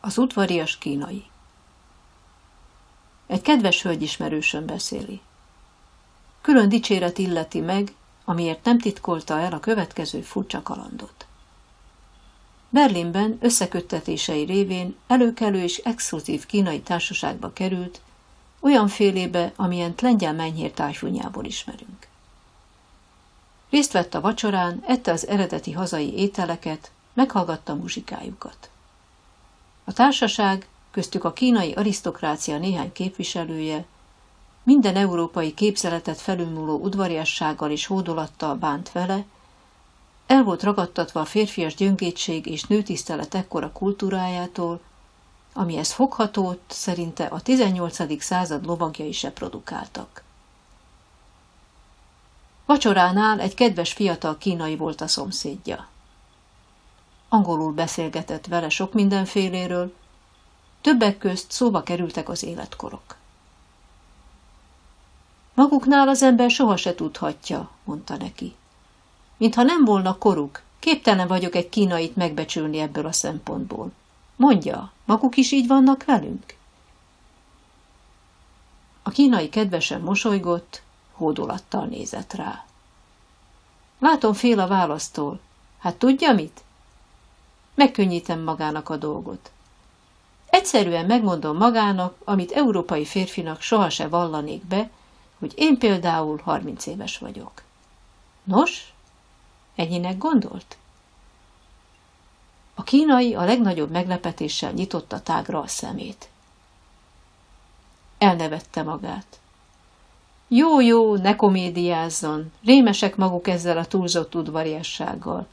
Az udvarias kínai. Egy kedves hölgyismerősön beszéli. Külön dicséret illeti meg, amiért nem titkolta el a következő furcsa kalandot. Berlinben összeköttetései révén előkelő és exkluzív kínai társaságba került, olyan félébe, amilyen lengyel menyhér tájfúnyából ismerünk. Részt vett a vacsorán, ette az eredeti hazai ételeket, meghallgatta muzsikájukat. A társaság, köztük a kínai arisztokrácia néhány képviselője, minden európai képzeletet felülmúló udvariassággal és hódolattal bánt vele, el volt ragadtatva a férfias gyöngétség és nőtisztelet ekkora kultúrájától, amihez foghatót szerinte a 18. század lovagjai se produkáltak. Vacsoránál egy kedves fiatal kínai volt a szomszédja. Angolul beszélgetett vele sok mindenféléről, többek közt szóba kerültek az életkorok. Maguknál az ember soha se tudhatja, mondta neki. Mintha nem volna koruk, képtelen vagyok egy kínait megbecsülni ebből a szempontból. Mondja, maguk is így vannak velünk? A kínai kedvesen mosolygott, hódolattal nézett rá. Látom fél a választól. Hát tudja mit? Megkönnyítem magának a dolgot. Egyszerűen megmondom magának, amit európai férfinak sohasem vallanék be, hogy én például 30 éves vagyok. Nos, ennyinek gondolt? A kínai a legnagyobb meglepetéssel nyitotta tágra a szemét. Elnevette magát. Jó, jó, ne komédiázzon, rémesek maguk ezzel a túlzott udvariassággal.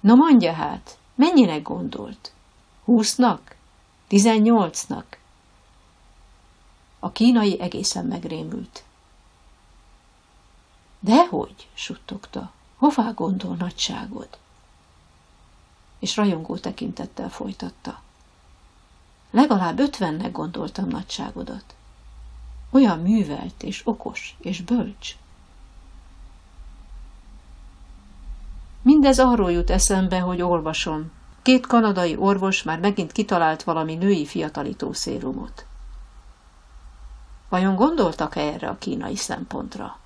Na mondja hát, mennyinek gondolt? Húsznak? Tizennyolcnak? A kínai egészen megrémült. Dehogy, suttogta, hová gondol nagyságod? És rajongó tekintettel folytatta. Legalább ötvennek gondoltam nagyságodat. Olyan művelt és okos és bölcs. Mindez arról jut eszembe, hogy olvasom. Két kanadai orvos már megint kitalált valami női fiatalító szérumot. Vajon gondoltak -e erre a kínai szempontra?